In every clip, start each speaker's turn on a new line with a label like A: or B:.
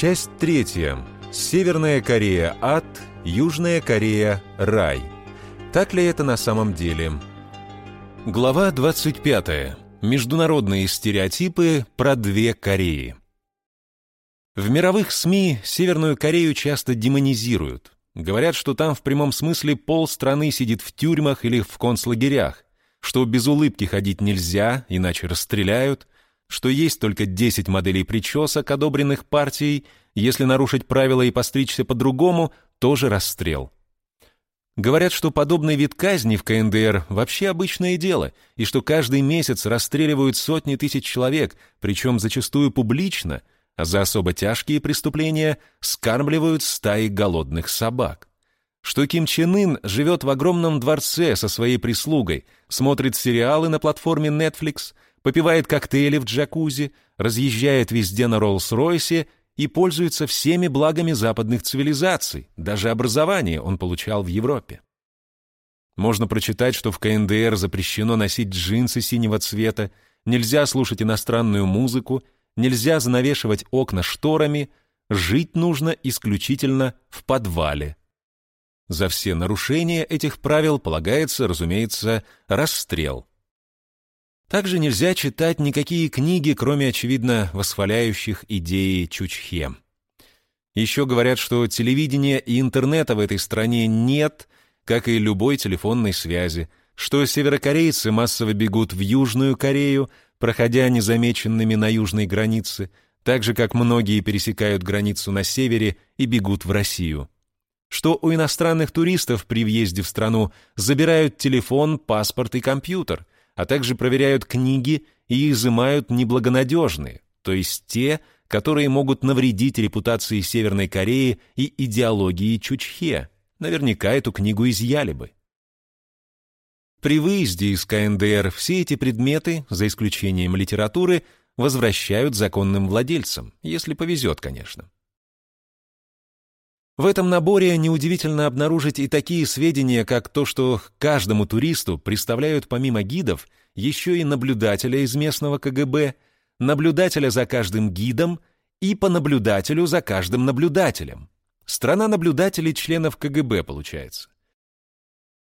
A: Часть третья. Северная Корея – ад, Южная Корея – рай. Так ли это на самом деле? Глава 25. Международные стереотипы про две Кореи. В мировых СМИ Северную Корею часто демонизируют. Говорят, что там в прямом смысле полстраны сидит в тюрьмах или в концлагерях, что без улыбки ходить нельзя, иначе расстреляют, что есть только 10 моделей причесок, одобренных партией, если нарушить правила и постричься по-другому, тоже расстрел. Говорят, что подобный вид казни в КНДР вообще обычное дело, и что каждый месяц расстреливают сотни тысяч человек, причем зачастую публично, а за особо тяжкие преступления скармливают стаи голодных собак. Что Ким Чен Ын живет в огромном дворце со своей прислугой, смотрит сериалы на платформе Netflix, попивает коктейли в джакузи, разъезжает везде на Роллс-Ройсе и пользуется всеми благами западных цивилизаций, даже образование он получал в Европе. Можно прочитать, что в КНДР запрещено носить джинсы синего цвета, нельзя слушать иностранную музыку, нельзя занавешивать окна шторами, жить нужно исключительно в подвале. За все нарушения этих правил полагается, разумеется, расстрел. Также нельзя читать никакие книги, кроме, очевидно, восхваляющих идеи Чучхе. Еще говорят, что телевидения и интернета в этой стране нет, как и любой телефонной связи, что северокорейцы массово бегут в Южную Корею, проходя незамеченными на южной границе, так же, как многие пересекают границу на севере и бегут в Россию. Что у иностранных туристов при въезде в страну забирают телефон, паспорт и компьютер – а также проверяют книги и изымают неблагонадежные, то есть те, которые могут навредить репутации Северной Кореи и идеологии Чучхе. Наверняка эту книгу изъяли бы. При выезде из КНДР все эти предметы, за исключением литературы, возвращают законным владельцам, если повезет, конечно. В этом наборе неудивительно обнаружить и такие сведения, как то, что каждому туристу представляют помимо гидов еще и наблюдателя из местного КГБ, наблюдателя за каждым гидом и по наблюдателю за каждым наблюдателем. Страна наблюдателей членов КГБ получается.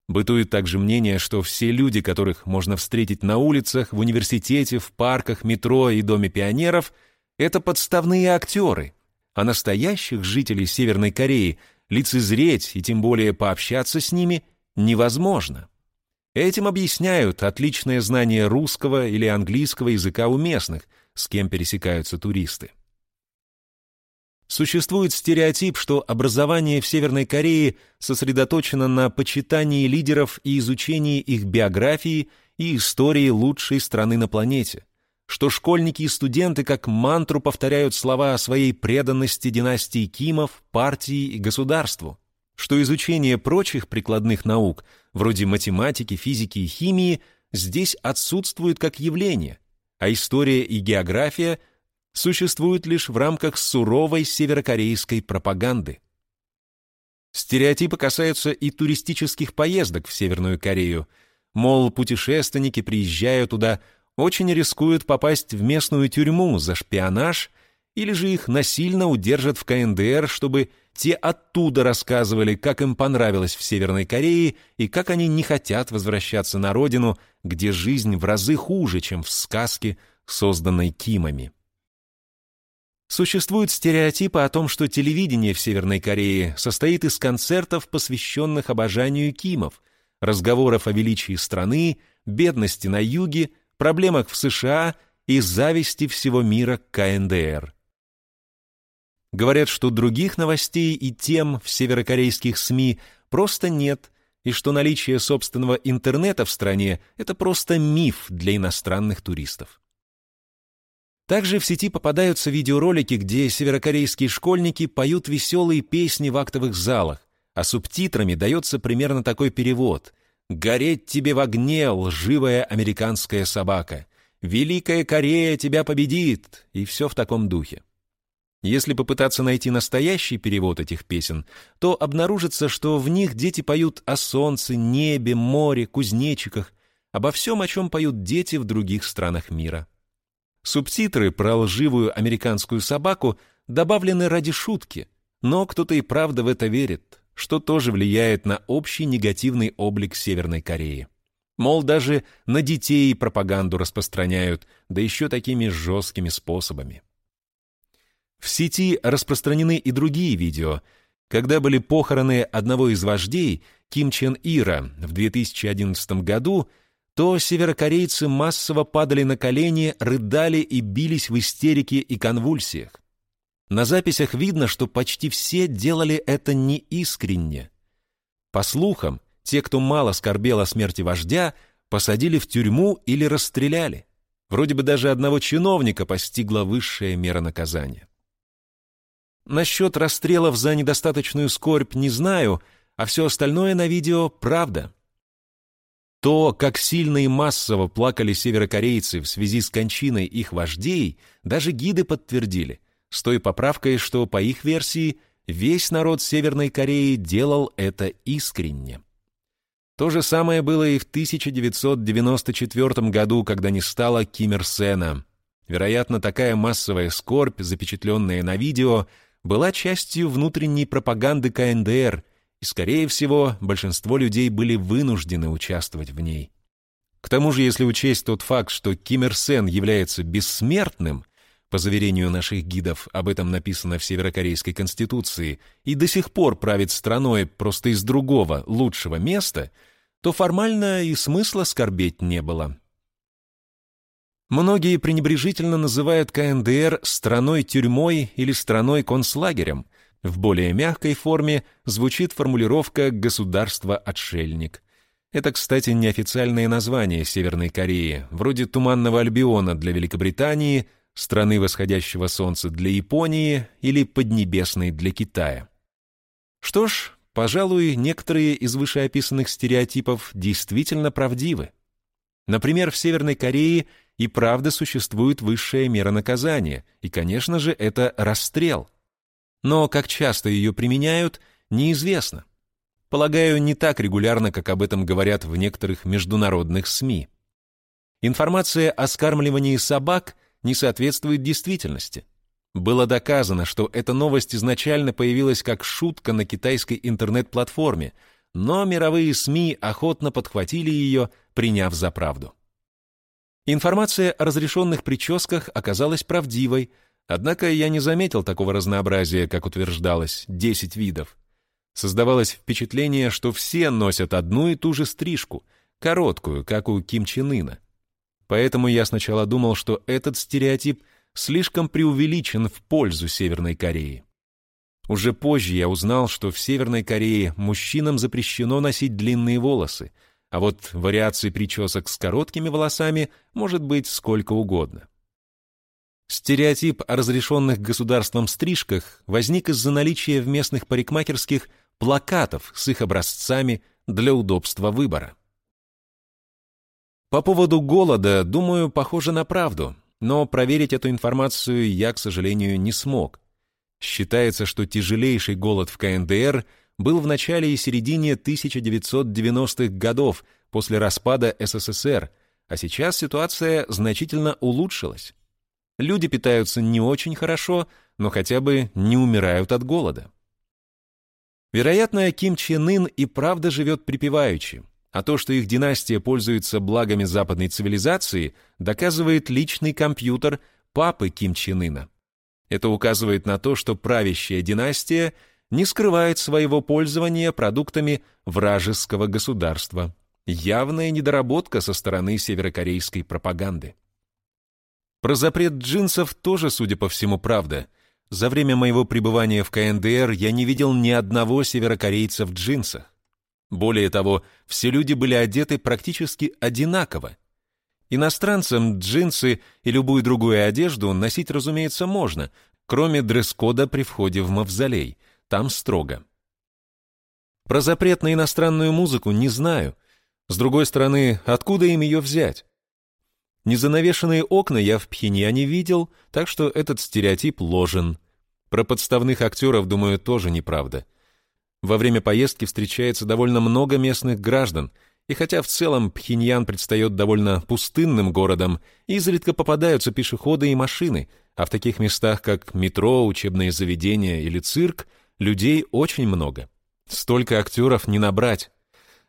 A: Бытует также мнение, что все люди, которых можно встретить на улицах, в университете, в парках, метро и Доме пионеров, это подставные актеры, а настоящих жителей Северной Кореи лицезреть и тем более пообщаться с ними невозможно. Этим объясняют отличное знание русского или английского языка у местных, с кем пересекаются туристы. Существует стереотип, что образование в Северной Корее сосредоточено на почитании лидеров и изучении их биографии и истории лучшей страны на планете – что школьники и студенты как мантру повторяют слова о своей преданности династии Кимов, партии и государству, что изучение прочих прикладных наук, вроде математики, физики и химии, здесь отсутствует как явление, а история и география существуют лишь в рамках суровой северокорейской пропаганды. Стереотипы касаются и туристических поездок в Северную Корею, мол, путешественники приезжают туда – очень рискуют попасть в местную тюрьму за шпионаж или же их насильно удержат в КНДР, чтобы те оттуда рассказывали, как им понравилось в Северной Корее и как они не хотят возвращаться на родину, где жизнь в разы хуже, чем в сказке, созданной Кимами. Существуют стереотипы о том, что телевидение в Северной Корее состоит из концертов, посвященных обожанию Кимов, разговоров о величии страны, бедности на юге, проблемах в США и зависти всего мира к КНДР. Говорят, что других новостей и тем в северокорейских СМИ просто нет, и что наличие собственного интернета в стране – это просто миф для иностранных туристов. Также в сети попадаются видеоролики, где северокорейские школьники поют веселые песни в актовых залах, а субтитрами дается примерно такой перевод – Гореть тебе в огне, лживая американская собака. Великая Корея тебя победит. И все в таком духе. Если попытаться найти настоящий перевод этих песен, то обнаружится, что в них дети поют о солнце, небе, море, кузнечиках, обо всем, о чем поют дети в других странах мира. Субтитры про лживую американскую собаку добавлены ради шутки, но кто-то и правда в это верит, что тоже влияет на общий негативный облик Северной Кореи. Мол, даже на детей пропаганду распространяют, да еще такими жесткими способами. В сети распространены и другие видео, когда были похороны одного из вождей, Ким Чен Ира, в 2011 году, то северокорейцы массово падали на колени, рыдали и бились в истерике и конвульсиях. На записях видно, что почти все делали это неискренне. По слухам, те, кто мало скорбел о смерти вождя, посадили в тюрьму или расстреляли. Вроде бы даже одного чиновника постигла высшая мера наказания. Насчет расстрелов за недостаточную скорбь не знаю, а все остальное на видео правда. То, как сильно и массово плакали северокорейцы в связи с кончиной их вождей, даже гиды подтвердили, с той поправкой, что, по их версии, весь народ Северной Кореи делал это искренне. То же самое было и в 1994 году, когда не стало Ким Ир Сена. Вероятно, такая массовая скорбь, запечатленная на видео, была частью внутренней пропаганды КНДР, и, скорее всего, большинство людей были вынуждены участвовать в ней. К тому же, если учесть тот факт, что Ким Ир Сен является бессмертным, по заверению наших гидов, об этом написано в Северокорейской конституции, и до сих пор правит страной просто из другого, лучшего места, то формально и смысла скорбеть не было. Многие пренебрежительно называют КНДР страной-тюрьмой или страной-концлагерем. В более мягкой форме звучит формулировка «государство-отшельник». Это, кстати, неофициальное название Северной Кореи, вроде Туманного Альбиона для Великобритании – страны восходящего солнца для Японии или Поднебесной для Китая. Что ж, пожалуй, некоторые из вышеописанных стереотипов действительно правдивы. Например, в Северной Корее и правда существует высшая мера наказания, и, конечно же, это расстрел. Но как часто ее применяют, неизвестно. Полагаю, не так регулярно, как об этом говорят в некоторых международных СМИ. Информация о скармливании собак не соответствует действительности. Было доказано, что эта новость изначально появилась как шутка на китайской интернет-платформе, но мировые СМИ охотно подхватили ее, приняв за правду. Информация о разрешенных прическах оказалась правдивой, однако я не заметил такого разнообразия, как утверждалось, 10 видов. Создавалось впечатление, что все носят одну и ту же стрижку, короткую, как у Ким Чен Ына. Поэтому я сначала думал, что этот стереотип слишком преувеличен в пользу Северной Кореи. Уже позже я узнал, что в Северной Корее мужчинам запрещено носить длинные волосы, а вот вариаций причесок с короткими волосами может быть сколько угодно. Стереотип о разрешенных государством стрижках возник из-за наличия в местных парикмахерских плакатов с их образцами для удобства выбора. По поводу голода, думаю, похоже на правду, но проверить эту информацию я, к сожалению, не смог. Считается, что тяжелейший голод в КНДР был в начале и середине 1990-х годов после распада СССР, а сейчас ситуация значительно улучшилась. Люди питаются не очень хорошо, но хотя бы не умирают от голода. Вероятно, Ким Чен Ын и правда живет припеваючи, а то, что их династия пользуется благами западной цивилизации, доказывает личный компьютер папы Ким Чен Ына. Это указывает на то, что правящая династия не скрывает своего пользования продуктами вражеского государства. Явная недоработка со стороны северокорейской пропаганды. Про запрет джинсов тоже, судя по всему, правда. За время моего пребывания в КНДР я не видел ни одного северокорейца в джинсах. Более того, все люди были одеты практически одинаково. Иностранцам джинсы и любую другую одежду носить, разумеется, можно, кроме дресс-кода при входе в мавзолей. Там строго. Про запрет на иностранную музыку не знаю. С другой стороны, откуда им ее взять? Незанавешенные окна я в Пхеньяне видел, так что этот стереотип ложен. Про подставных актеров, думаю, тоже неправда. Во время поездки встречается довольно много местных граждан, и хотя в целом Пхеньян предстает довольно пустынным городом, изредка попадаются пешеходы и машины, а в таких местах, как метро, учебные заведения или цирк, людей очень много. Столько актеров не набрать.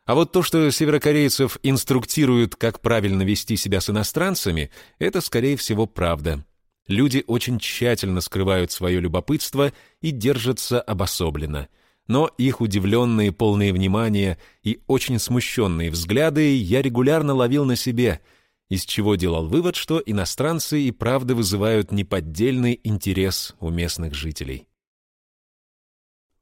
A: А вот то, что северокорейцев инструктируют, как правильно вести себя с иностранцами, это, скорее всего, правда. Люди очень тщательно скрывают свое любопытство и держатся обособленно. Но их удивленные, полные внимания и очень смущенные взгляды я регулярно ловил на себе, из чего делал вывод, что иностранцы и правда вызывают неподдельный интерес у местных жителей.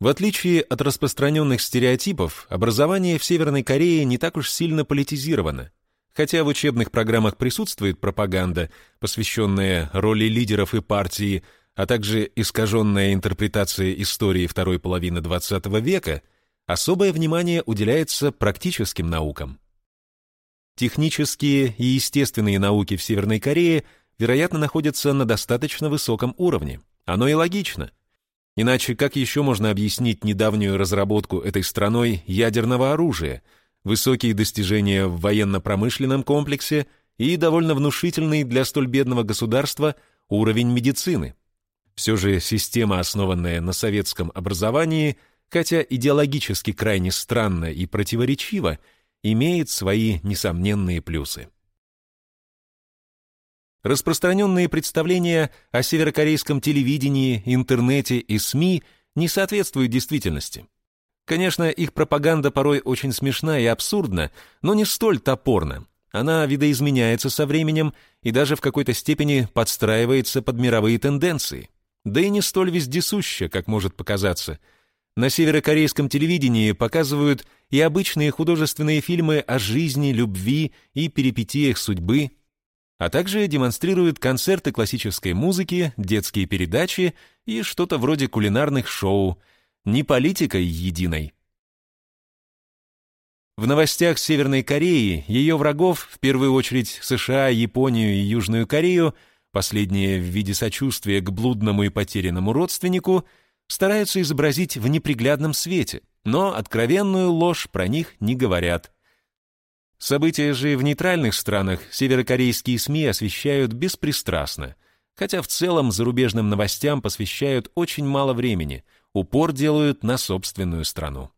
A: В отличие от распространенных стереотипов, образование в Северной Корее не так уж сильно политизировано. Хотя в учебных программах присутствует пропаганда, посвященная роли лидеров и партии, а также искаженная интерпретация истории второй половины XX века, особое внимание уделяется практическим наукам. Технические и естественные науки в Северной Корее, вероятно, находятся на достаточно высоком уровне. Оно и логично – Иначе как еще можно объяснить недавнюю разработку этой страной ядерного оружия, высокие достижения в военно-промышленном комплексе и довольно внушительный для столь бедного государства уровень медицины? Все же система, основанная на советском образовании, хотя идеологически крайне странно и противоречиво, имеет свои несомненные плюсы. Распространенные представления о северокорейском телевидении, интернете и СМИ не соответствуют действительности. Конечно, их пропаганда порой очень смешна и абсурдна, но не столь топорна. Она видоизменяется со временем и даже в какой-то степени подстраивается под мировые тенденции. Да и не столь вездесуща, как может показаться. На северокорейском телевидении показывают и обычные художественные фильмы о жизни, любви и перипетиях судьбы, а также демонстрирует концерты классической музыки, детские передачи и что-то вроде кулинарных шоу, не политикой единой. В новостях Северной Кореи ее врагов, в первую очередь США, Японию и Южную Корею, последние в виде сочувствия к блудному и потерянному родственнику, стараются изобразить в неприглядном свете, но откровенную ложь про них не говорят. События же в нейтральных странах северокорейские СМИ освещают беспристрастно, хотя в целом зарубежным новостям посвящают очень мало времени, упор делают на собственную страну.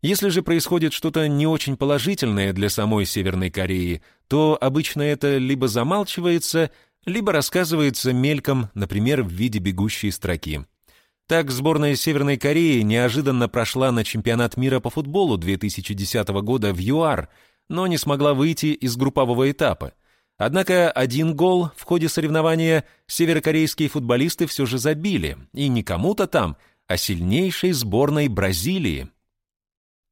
A: Если же происходит что-то не очень положительное для самой Северной Кореи, то обычно это либо замалчивается, либо рассказывается мельком, например, в виде бегущей строки. Так, сборная Северной Кореи неожиданно прошла на чемпионат мира по футболу 2010 года в ЮАР, но не смогла выйти из группового этапа. Однако один гол в ходе соревнования северокорейские футболисты все же забили, и не кому-то там, а сильнейшей сборной Бразилии.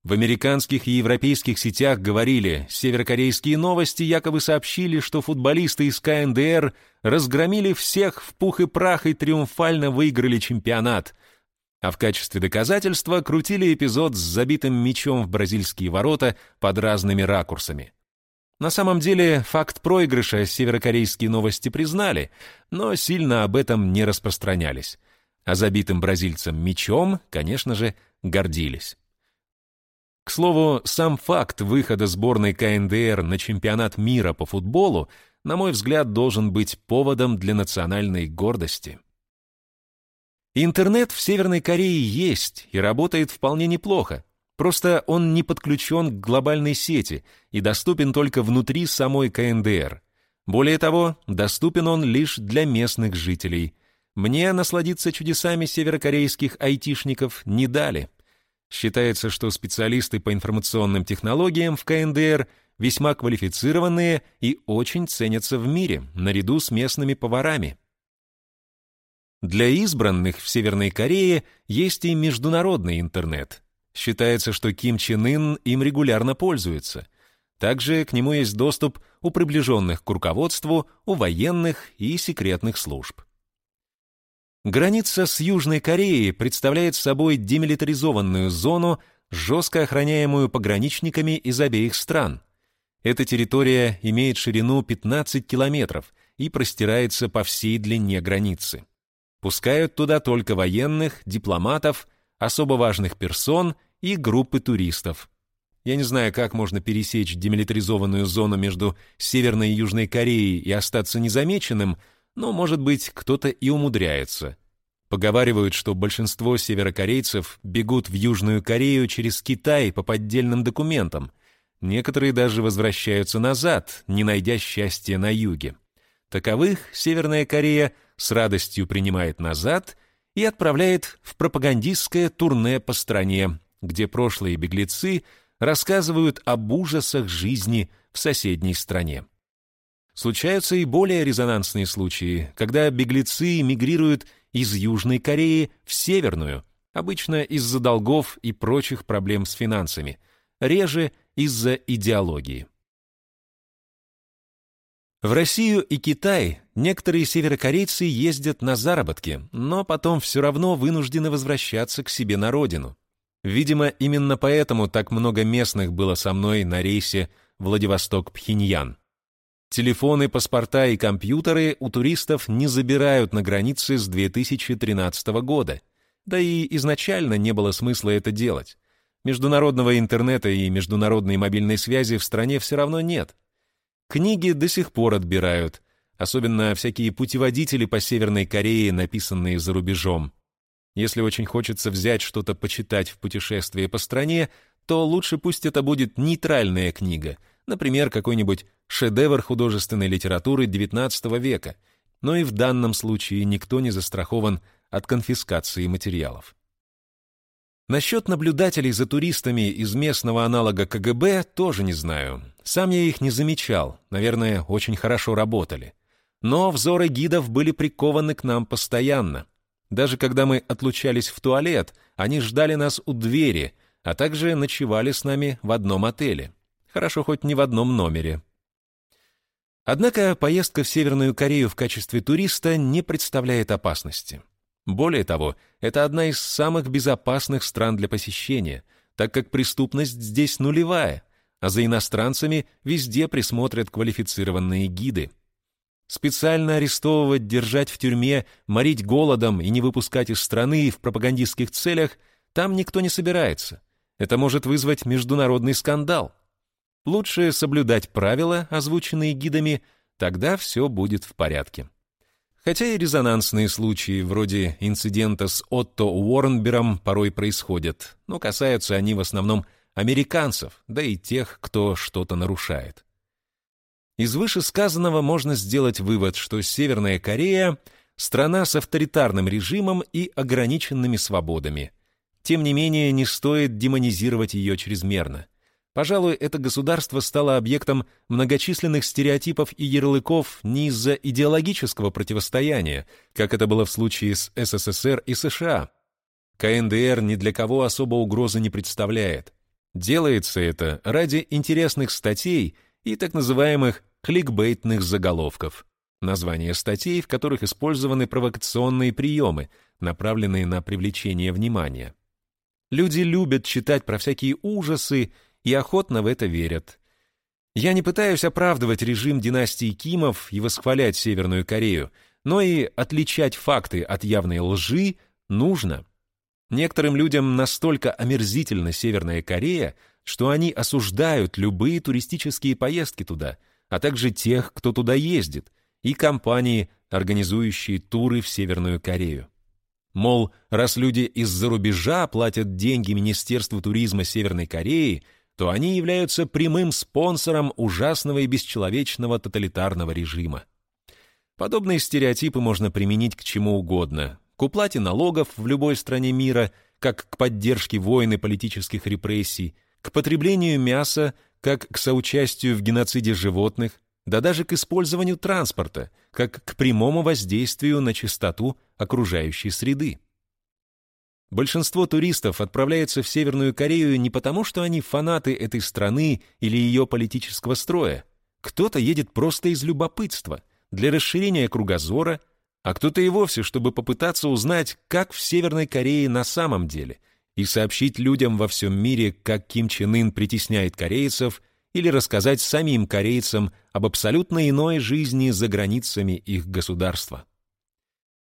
A: В американских и европейских сетях говорили, северокорейские новости якобы сообщили, что футболисты из КНДР разгромили всех в пух и прах и триумфально выиграли чемпионат. А в качестве доказательства крутили эпизод с забитым мячом в бразильские ворота под разными ракурсами. На самом деле, факт проигрыша северокорейские новости признали, но сильно об этом не распространялись. А забитым бразильцам мячом, конечно же, гордились. К слову, сам факт выхода сборной КНДР на чемпионат мира по футболу, на мой взгляд, должен быть поводом для национальной гордости. Интернет в Северной Корее есть и работает вполне неплохо. Просто он не подключен к глобальной сети и доступен только внутри самой КНДР. Более того, доступен он лишь для местных жителей. Мне насладиться чудесами северокорейских айтишников не дали. Считается, что специалисты по информационным технологиям в КНДР весьма квалифицированные и очень ценятся в мире, наряду с местными поварами. Для избранных в Северной Корее есть и международный интернет. Считается, что Ким Чен Ын им регулярно пользуется. Также к нему есть доступ у приближенных к руководству, у военных и секретных служб. Граница с Южной Кореей представляет собой демилитаризованную зону, жестко охраняемую пограничниками из обеих стран. Эта территория имеет ширину 15 километров и простирается по всей длине границы. Пускают туда только военных, дипломатов, особо важных персон и группы туристов. Я не знаю, как можно пересечь демилитаризованную зону между Северной и Южной Кореей и остаться незамеченным – но, может быть, кто-то и умудряется. Поговаривают, что большинство северокорейцев бегут в Южную Корею через Китай по поддельным документам. Некоторые даже возвращаются назад, не найдя счастья на юге. Таковых Северная Корея с радостью принимает назад и отправляет в пропагандистское турне по стране, где прошлые беглецы рассказывают об ужасах жизни в соседней стране. Случаются и более резонансные случаи, когда беглецы мигрируют из Южной Кореи в Северную, обычно из-за долгов и прочих проблем с финансами, реже из-за идеологии. В Россию и Китай некоторые северокорейцы ездят на заработки, но потом все равно вынуждены возвращаться к себе на родину. Видимо, именно поэтому так много местных было со мной на рейсе Владивосток-Пхеньян. Телефоны, паспорта и компьютеры у туристов не забирают на границе с 2013 года. Да и изначально не было смысла это делать. Международного интернета и международной мобильной связи в стране все равно нет. Книги до сих пор отбирают, особенно всякие путеводители по Северной Корее, написанные за рубежом. Если очень хочется взять что-то почитать в путешествии по стране, то лучше пусть это будет нейтральная книга, например, какой-нибудь шедевр художественной литературы XIX века, но и в данном случае никто не застрахован от конфискации материалов. Насчет наблюдателей за туристами из местного аналога КГБ тоже не знаю. Сам я их не замечал, наверное, очень хорошо работали. Но взоры гидов были прикованы к нам постоянно. Даже когда мы отлучались в туалет, они ждали нас у двери, а также ночевали с нами в одном отеле. Хорошо, хоть не в одном номере. Однако поездка в Северную Корею в качестве туриста не представляет опасности. Более того, это одна из самых безопасных стран для посещения, так как преступность здесь нулевая, а за иностранцами везде присмотрят квалифицированные гиды. Специально арестовывать, держать в тюрьме, морить голодом и не выпускать из страны в пропагандистских целях там никто не собирается. Это может вызвать международный скандал. Лучше соблюдать правила, озвученные гидами, тогда все будет в порядке. Хотя и резонансные случаи, вроде инцидента с Отто Уорренбером, порой происходят, но касаются они в основном американцев, да и тех, кто что-то нарушает. Из вышесказанного можно сделать вывод, что Северная Корея – страна с авторитарным режимом и ограниченными свободами. Тем не менее, не стоит демонизировать ее чрезмерно – Пожалуй, это государство стало объектом многочисленных стереотипов и ярлыков не из-за идеологического противостояния, как это было в случае с СССР и США. КНДР ни для кого особо угрозы не представляет. Делается это ради интересных статей и так называемых кликбейтных заголовков. Названия статей, в которых использованы провокационные приемы, направленные на привлечение внимания. Люди любят читать про всякие ужасы и охотно в это верят. Я не пытаюсь оправдывать режим династии Кимов и восхвалять Северную Корею, но и отличать факты от явной лжи нужно. Некоторым людям настолько омерзительна Северная Корея, что они осуждают любые туристические поездки туда, а также тех, кто туда ездит, и компании, организующие туры в Северную Корею. Мол, раз люди из-за рубежа платят деньги Министерству туризма Северной Кореи, то они являются прямым спонсором ужасного и бесчеловечного тоталитарного режима. Подобные стереотипы можно применить к чему угодно. К уплате налогов в любой стране мира, как к поддержке войн и политических репрессий, к потреблению мяса, как к соучастию в геноциде животных, да даже к использованию транспорта, как к прямому воздействию на чистоту окружающей среды. Большинство туристов отправляется в Северную Корею не потому, что они фанаты этой страны или ее политического строя. Кто-то едет просто из любопытства, для расширения кругозора, а кто-то и вовсе, чтобы попытаться узнать, как в Северной Корее на самом деле, и сообщить людям во всем мире, как Ким Чен Ын притесняет корейцев, или рассказать самим корейцам об абсолютно иной жизни за границами их государства.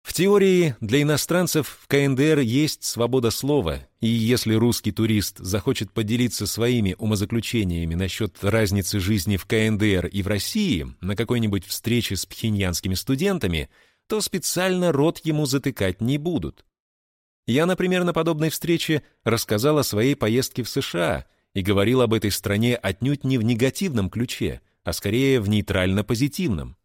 A: В теории для иностранцев в КНДР есть свобода слова, и если русский турист захочет поделиться своими умозаключениями насчет разницы жизни в КНДР и в России на какой-нибудь встрече с пхеньянскими студентами, то специально рот ему затыкать не будут. Я, например, на подобной встрече рассказал о своей поездке в США и говорил об этой стране отнюдь не в негативном ключе, а скорее в нейтрально-позитивном.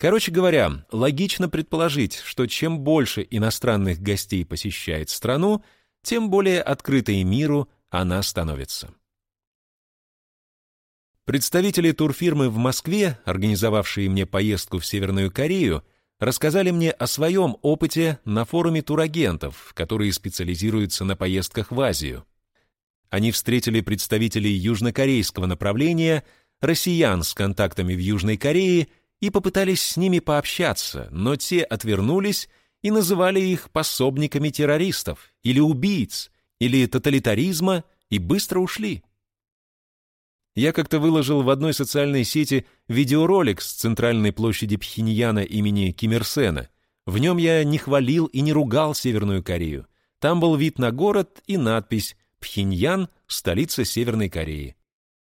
A: Короче говоря, логично предположить, что чем больше иностранных гостей посещает страну, тем более открытой миру она становится. Представители турфирмы в Москве, организовавшие мне поездку в Северную Корею, рассказали мне о своем опыте на форуме турагентов, которые специализируются на поездках в Азию. Они встретили представителей южнокорейского направления, россиян с контактами в Южной Корее и попытались с ними пообщаться, но те отвернулись и называли их пособниками террористов или убийц, или тоталитаризма, и быстро ушли. Я как-то выложил в одной социальной сети видеоролик с центральной площади Пхеньяна имени Ким Ир Сена. В нем я не хвалил и не ругал Северную Корею. Там был вид на город и надпись «Пхеньян – столица Северной Кореи».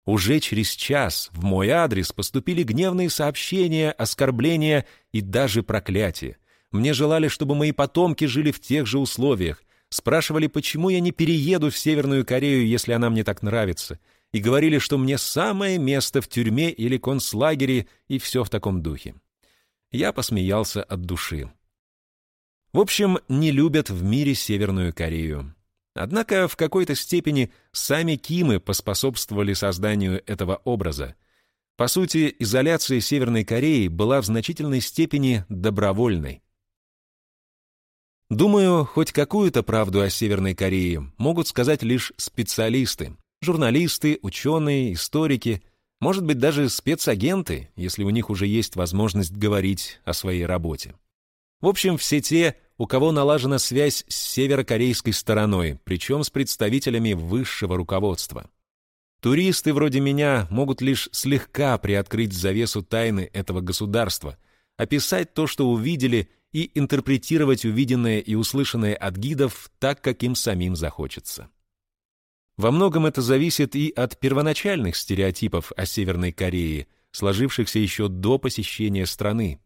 A: Уже через час в мой адрес поступили гневные сообщения, оскорбления и даже проклятия. Мне желали, чтобы мои потомки жили в тех же условиях, спрашивали, почему я не перееду в Северную Корею, если она мне так нравится, и говорили, что мне самое место в тюрьме или концлагере, и все в таком духе. Я посмеялся от души. В общем, не любят в мире Северную Корею. Однако в какой-то степени сами Кимы поспособствовали созданию этого образа. По сути, изоляция Северной Кореи была в значительной степени добровольной. Думаю, хоть какую-то правду о Северной Корее могут сказать лишь специалисты, журналисты, ученые, историки, может быть, даже спецагенты, если у них уже есть возможность говорить о своей работе. В общем, все те, у кого налажена связь с северокорейской стороной, причем с представителями высшего руководства. Туристы вроде меня могут лишь слегка приоткрыть завесу тайны этого государства, описать то, что увидели, и интерпретировать увиденное и услышанное от гидов так, как им самим захочется. Во многом это зависит и от первоначальных стереотипов о Северной Корее, сложившихся еще до посещения страны,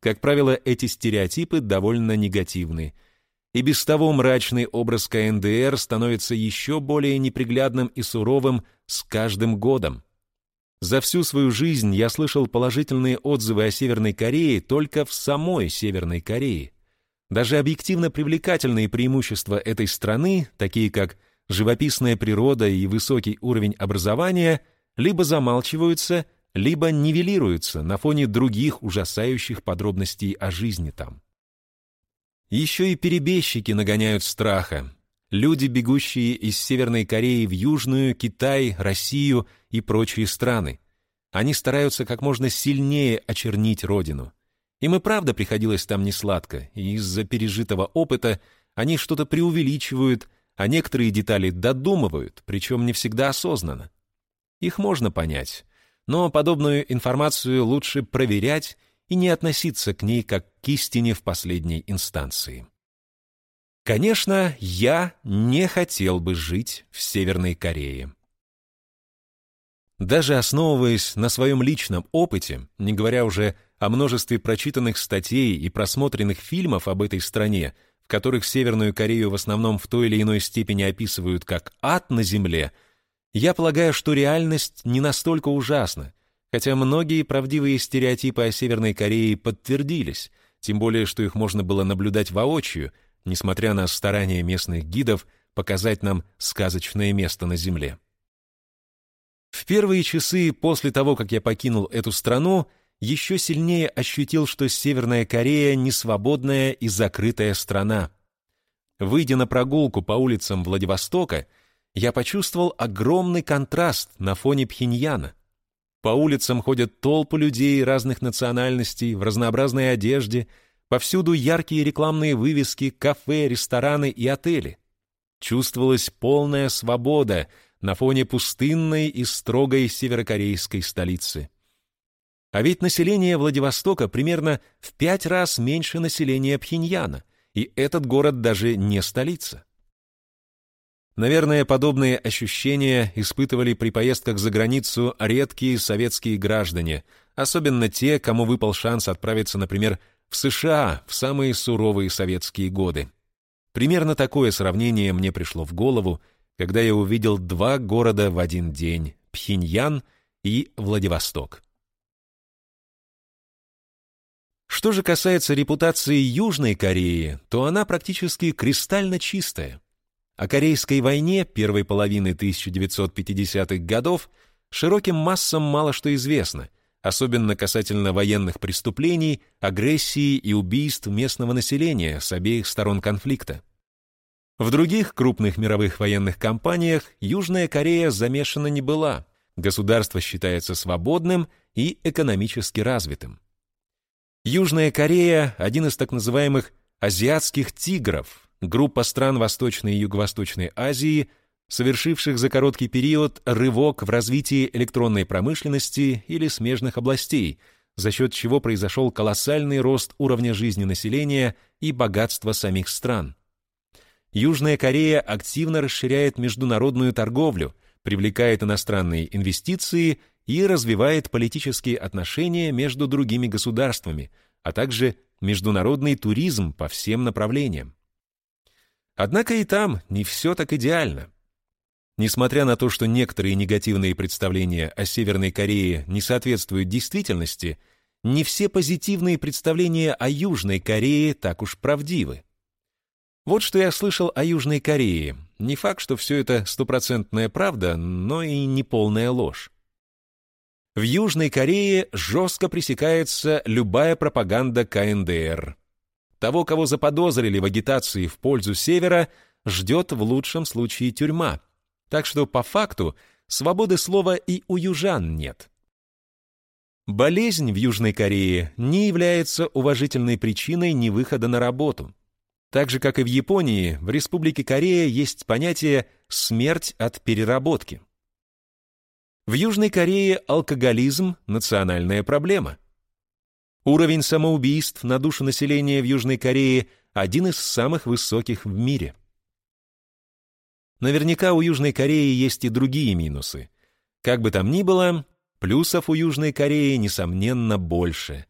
A: как правило, эти стереотипы довольно негативны. И без того мрачный образ КНДР становится еще более неприглядным и суровым с каждым годом. За всю свою жизнь я слышал положительные отзывы о Северной Корее только в самой Северной Корее. Даже объективно привлекательные преимущества этой страны, такие как живописная природа и высокий уровень образования, либо замалчиваются, либо нивелируются на фоне других ужасающих подробностей о жизни там. Еще и перебежчики нагоняют страха. Люди, бегущие из Северной Кореи в Южную, Китай, Россию и прочие страны. Они стараются как можно сильнее очернить родину. Им и правда приходилось там несладко, и из-за пережитого опыта они что-то преувеличивают, а некоторые детали додумывают, причем не всегда осознанно. Их можно понять но подобную информацию лучше проверять и не относиться к ней как к истине в последней инстанции. Конечно, я не хотел бы жить в Северной Корее. Даже основываясь на своем личном опыте, не говоря уже о множестве прочитанных статей и просмотренных фильмов об этой стране, в которых Северную Корею в основном в той или иной степени описывают как ад на земле – я полагаю, что реальность не настолько ужасна, хотя многие правдивые стереотипы о Северной Корее подтвердились, тем более, что их можно было наблюдать воочию, несмотря на старания местных гидов показать нам сказочное место на Земле. В первые часы после того, как я покинул эту страну, еще сильнее ощутил, что Северная Корея не свободная и закрытая страна. Выйдя на прогулку по улицам Владивостока, я почувствовал огромный контраст на фоне Пхеньяна. По улицам ходят толпы людей разных национальностей в разнообразной одежде, повсюду яркие рекламные вывески, кафе, рестораны и отели. Чувствовалась полная свобода на фоне пустынной и строгой северокорейской столицы. А ведь население Владивостока примерно в пять раз меньше населения Пхеньяна, и этот город даже не столица. Наверное, подобные ощущения испытывали при поездках за границу редкие советские граждане, особенно те, кому выпал шанс отправиться, например, в США в самые суровые советские годы. Примерно такое сравнение мне пришло в голову, когда я увидел два города в один день — Пхеньян и Владивосток. Что же касается репутации Южной Кореи, то она практически кристально чистая. О Корейской войне первой половины 1950-х годов широким массам мало что известно, особенно касательно военных преступлений, агрессии и убийств местного населения с обеих сторон конфликта. В других крупных мировых военных кампаниях Южная Корея замешана не была, государство считается свободным и экономически развитым. Южная Корея – один из так называемых «азиатских тигров», группа стран Восточной и Юго-Восточной Азии, совершивших за короткий период рывок в развитии электронной промышленности или смежных областей, за счет чего произошел колоссальный рост уровня жизни населения и богатства самих стран. Южная Корея активно расширяет международную торговлю, привлекает иностранные инвестиции и развивает политические отношения между другими государствами, а также международный туризм по всем направлениям. Однако и там не все так идеально. Несмотря на то, что некоторые негативные представления о Северной Корее не соответствуют действительности, не все позитивные представления о Южной Корее так уж правдивы. Вот что я слышал о Южной Корее. Не факт, что все это стопроцентная правда, но и не полная ложь. В Южной Корее жестко пресекается любая пропаганда КНДР. Того, кого заподозрили в агитации в пользу Севера, ждет в лучшем случае тюрьма. Так что, по факту, свободы слова и у южан нет. Болезнь в Южной Корее не является уважительной причиной невыхода на работу. Так же, как и в Японии, в Республике Корея есть понятие «смерть от переработки». В Южной Корее алкоголизм – национальная проблема – Уровень самоубийств на душу населения в Южной Корее один из самых высоких в мире. Наверняка у Южной Кореи есть и другие минусы. Как бы там ни было, плюсов у Южной Кореи, несомненно, больше.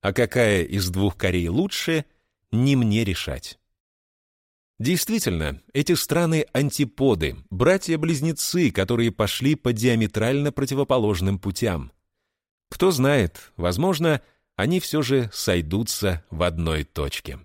A: А какая из двух Корей лучше, не мне решать. Действительно, эти страны антиподы, братья-близнецы, которые пошли по диаметрально противоположным путям. Кто знает, возможно, они все же сойдутся в одной точке.